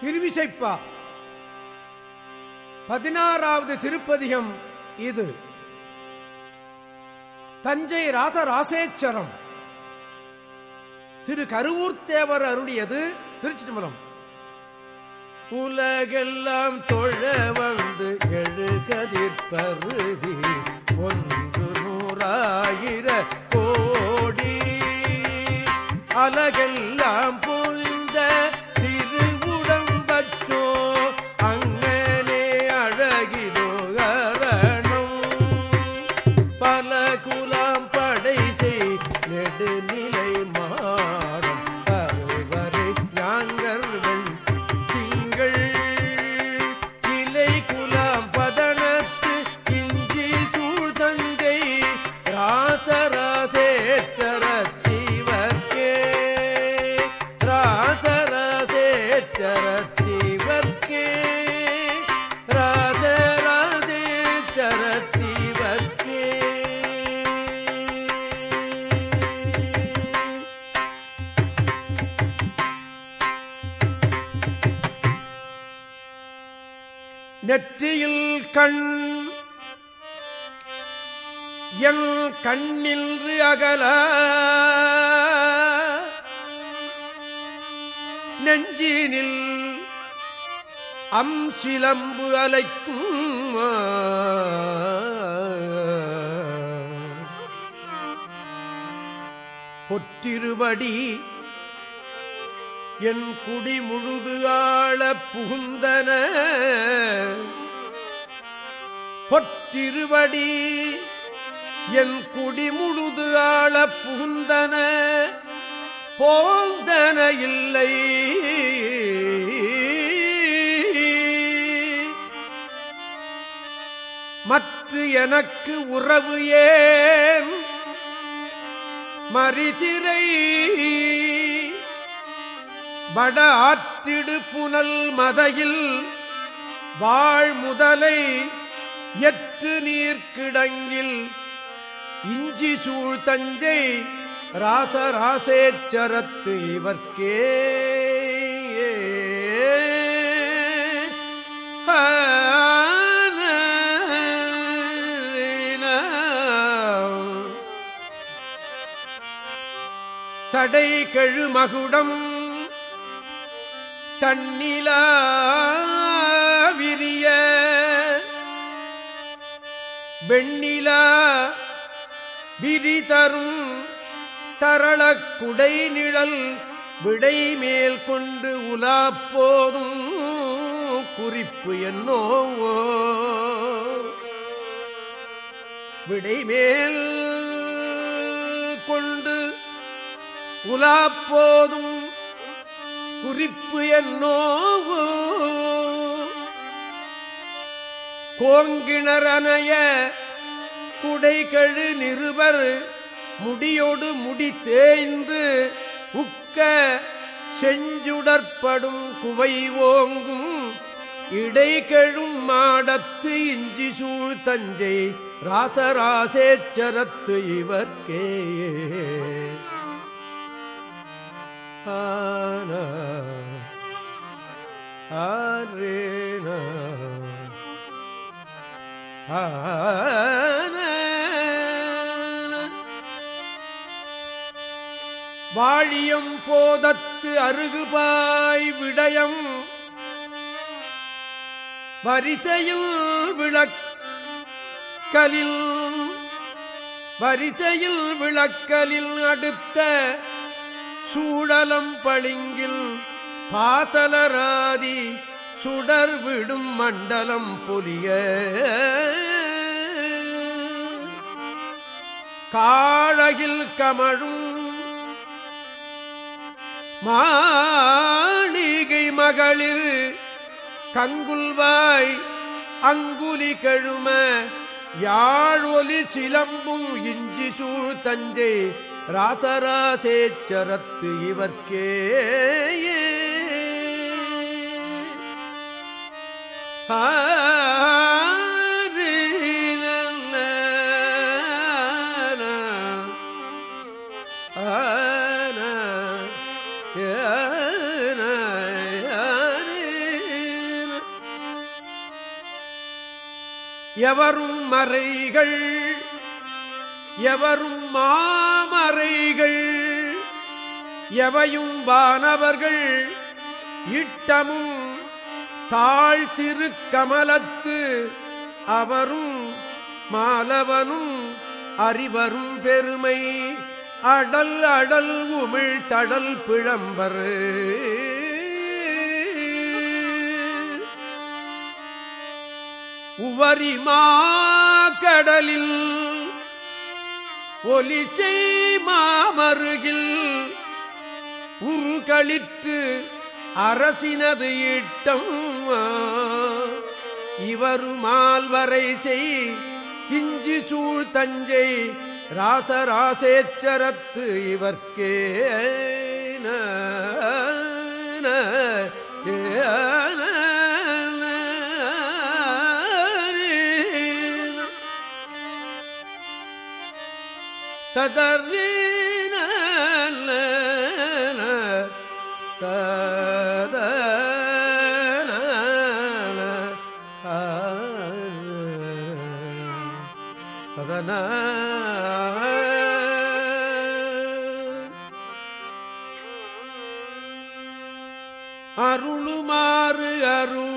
திருவிசைப்பா. பதினாறாவது திருப்பதிகம் இது. தஞ்சை ராசராசேச்சரம். திரு கருவூர்த்தேவர் அருளியது திருச்சிதம்பரம் உலகெல்லாம் தொழ வந்து எழுகதிர்பருதி ஒன்று நூறாயிர கோடி. அலகெல்லாம் புரிந்த என் கண்ணில் அகல. நெஞ்சினில் அம் சிலம்பு அலைக்கும் பொற்றிருவடி என் குடி முழுது ஆள புகுந்தன. பொற்றிருவடி என் குடி முழுது ஆள புகுந்தன போந்தன இல்லை. மற்ற எனக்கு உறவு ஏன்? மரிதிரை வட ஆற்றிடு புனல் மதையில் வாழ்முதலை எட்டு நீர்க்கிடங்கில் இஞ்சி சூழ் தஞ்சை ராசராசேச்சரத்து இவர்க்கே. சடை கெழுமகுடம் தன்னிலா விரிய. வெண்ணிலா விரி தரும் தரளக் நிழல் விடை மேல் கொண்டு உலாப்போதும் குறிப்பு என்னோவோ. விடைமேல் கொண்டு உலாப்போதும் குறிப்பு என்னோவோ. கோங்கிணரனைய குடைகழு நிருபர் முடியோடு முடி தேய்ந்து உக்க செஞ்சுடற்படும் குவை ஓங்கும் இடைகெழும் மாடத்து இஞ்சி சூழ் தஞ்சை ராசராசேச்சரத்து இவர்க்கே. ஆன ஆரேன வாழியம் போதத்து அருகுபாய் விடயம். வரிசையில் விளக்கலில் வரிசையில் விளக்கலில் அடுத்த சூழலம் பளிங்கில் பாசலராதி சுடர் விடும் மண்டலம் பொலிய. காழகில் கமழும் மாளிகை மகளிர் கங்குல்வாய் அங்குலி கழும யாழொலி சிலம்பும் இஞ்சி சூழ் தஞ்சை ராசராசேச்சரத்து இவர்க்கே. ஆ எவரும் மறைகள் எவரும் மாமறைகள் எவையும் வானவர்கள் இட்டமும் தாழ்த்திருக்கமலத்து அவரும் மாலவனும் அறிவரும் பெருமை. அடல் அடல் உமிழ் தடல் பிழம்பரு உவரிமா கடலில் ஒலிச்சை மாமருகில் உருகளிற்று அரசினது ஈட்டம் இவருமால்வரை செய் இஞ்சி சூழ் தஞ்சை ராசராசேச்சரத்து இவர்க்கே ததர்ன ததன அருளுமாறு அருள்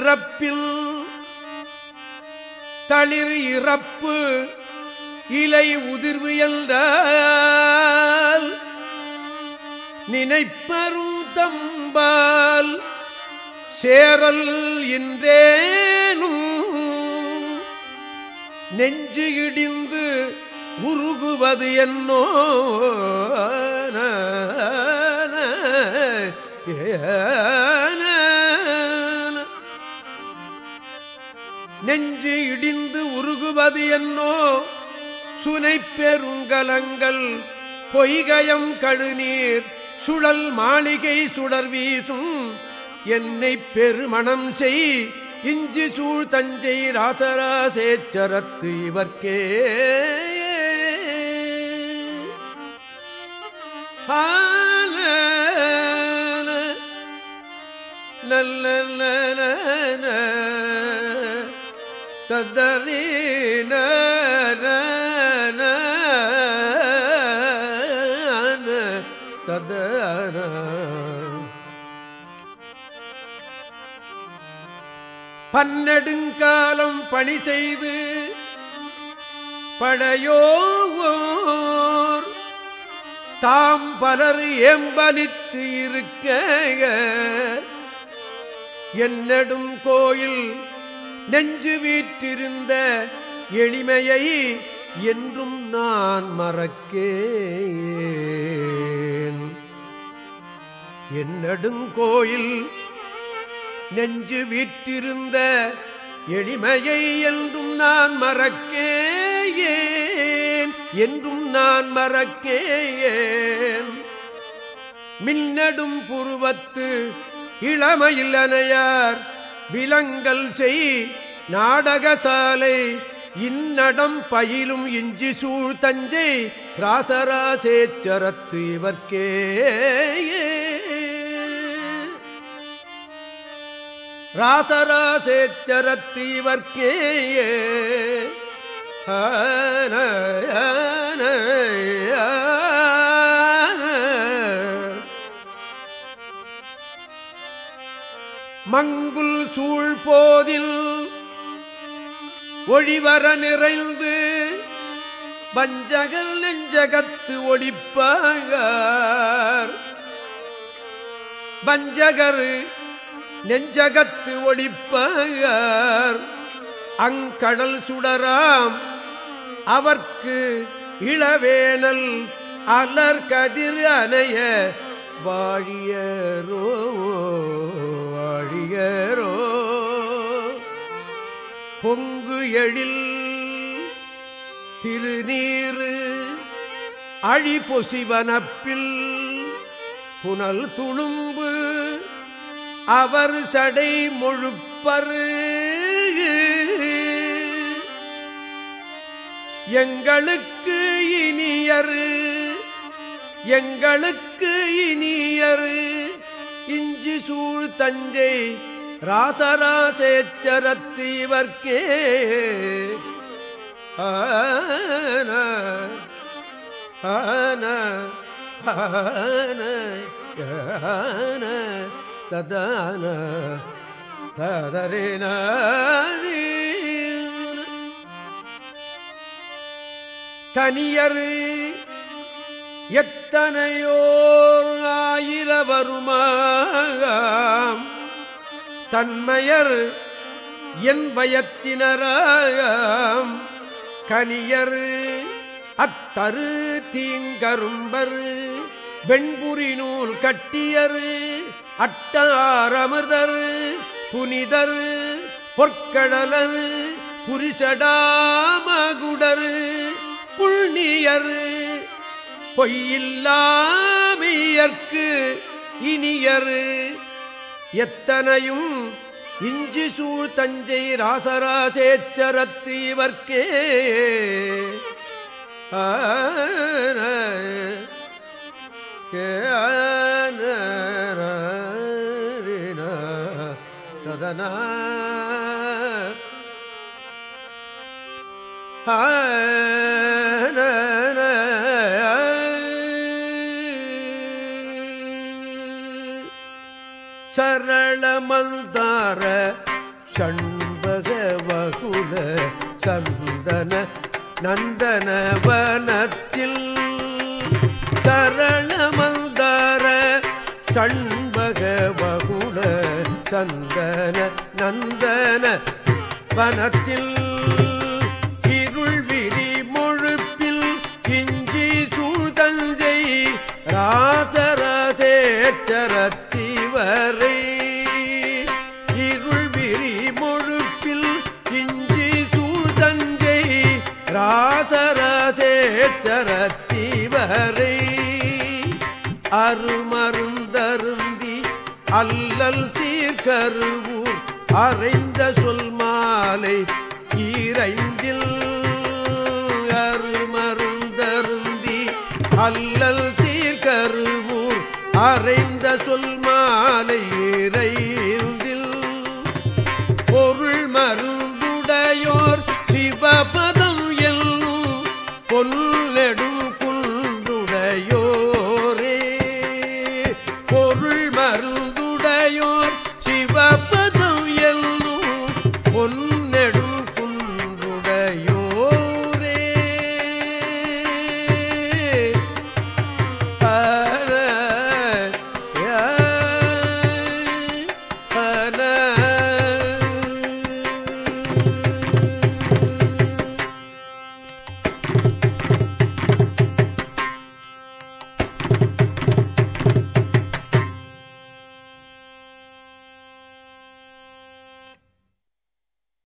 முழுதுறப் தளிர் இறப்பு இலை உதிர்வு என்ற நினைப்பரும் தம்பால் சேரல் என்றேனும் நெஞ்சு இடிந்து உருகுவது என்னோ நெஞ்சு இடிந்து உருகுவது என்னோ? சுனை பெருங்கலங்கள் பொய்கயம் கழுநீர் சுழல் மாளிகை சுடர் வீசும். என்னை பெருமணம் செய் இஞ்சி சூழ் தஞ்சை ராசராசேச்சரத்து இவர்க்கே. ஆ தத்தரீன ததர. பன்னெடுங்காலம் பணி செய்து படையோர் தாம் பலர் ஏம்பலித்து இருக்க என்னடும் கோயில் நெஞ்சு வீற்றிருந்த எளிமையை என்றும் நான் மறக்கேன். என்னடுங்கோயில் நெஞ்சு வீற்றிருந்த எளிமையை என்றும் நான் மறக்கேன். என்றும் நான் மறக்கேன். மின்னடும் புருவத்து இளமையில் அனையார் விலங்கல் செய் நாடகசாலை. இன்னடம் பயிலும் இஞ்சி சூழ் தஞ்சை. ராசராசேச்சரத்து இவர்க்கே. ராசராசேச்சரத்து இவர்க்கே. ஆன, ஆன. மங்குல் சூழ்போதில் ஒழிவர நிறைந்து பஞ்சகல் நெஞ்சகத்து ஒடிப்பார் பஞ்சகர் நெஞ்சகத்து ஒடிப்பார் அங்கடல் சுடராம் அவர்க்கு இளவேனல் அலர் கதிர் அணைய வாழியரோ. வாழியரோ பொங்கு எழில் திருநீரு அழிபொசிவனப்பில் புனல் துளும்பு அவர் சடை முழுப்பரு. எங்களுக்கு இனியரு எங்களுக்கு இனியரு இஞ்சி சூழ் தஞ்சை ராசராசேச்சரத்தீவர்க்கே ஆன ஆன ஆன ஆன ததான ததரின தனியர் எத்தனையோர் ஆயிரவருமாம். தன்மையர் என் பயத்தினராம் கனியர். அத்தரு தீங்கரும்பர் வெண்புரி நூல் கட்டியர். அட்டாரமிர்தர் புனிதர். பொற்கடலர் புரிசடாமகுடர். புள்ளியர் பொய்யில்லாமையற்கு இனியரு. எத்தனையும் இஞ்சி சூழ் தஞ்சை ராசராசேச்சரத்து இவர்க்கே. ஆ சரளமந்தார ஷண்பக வகுல சந்தன நந்தன வனத்தில் சரளமந்தார சண்பக வகுல சந்தன நந்தன வனத்தில் இருள் விரி மொழுப்பில் இஞ்சி சூழ்தஞ்சை ராசரசேச்சரத்திவரை இருள் விரி மொழுப்பில் இஞ்சி சூழ்தஞ்சை ராசரசேச்சரத்திவரை அருமருந்தருந்தி அல்லல் தீர்க்கருவூர் அறைந்த சொல் மாலை ஈரைந்தில் அருமருந்தருந்தி அல்லல் தீர்க்கருவூர் அறைந்த சொல் மாலை இறை